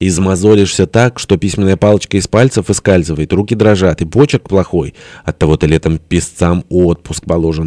Измозолишься так, что письменная палочка из пальцев выскальзывает, руки дрожат, и почерк плохой. Оттого-то летом писцам отпуск положен.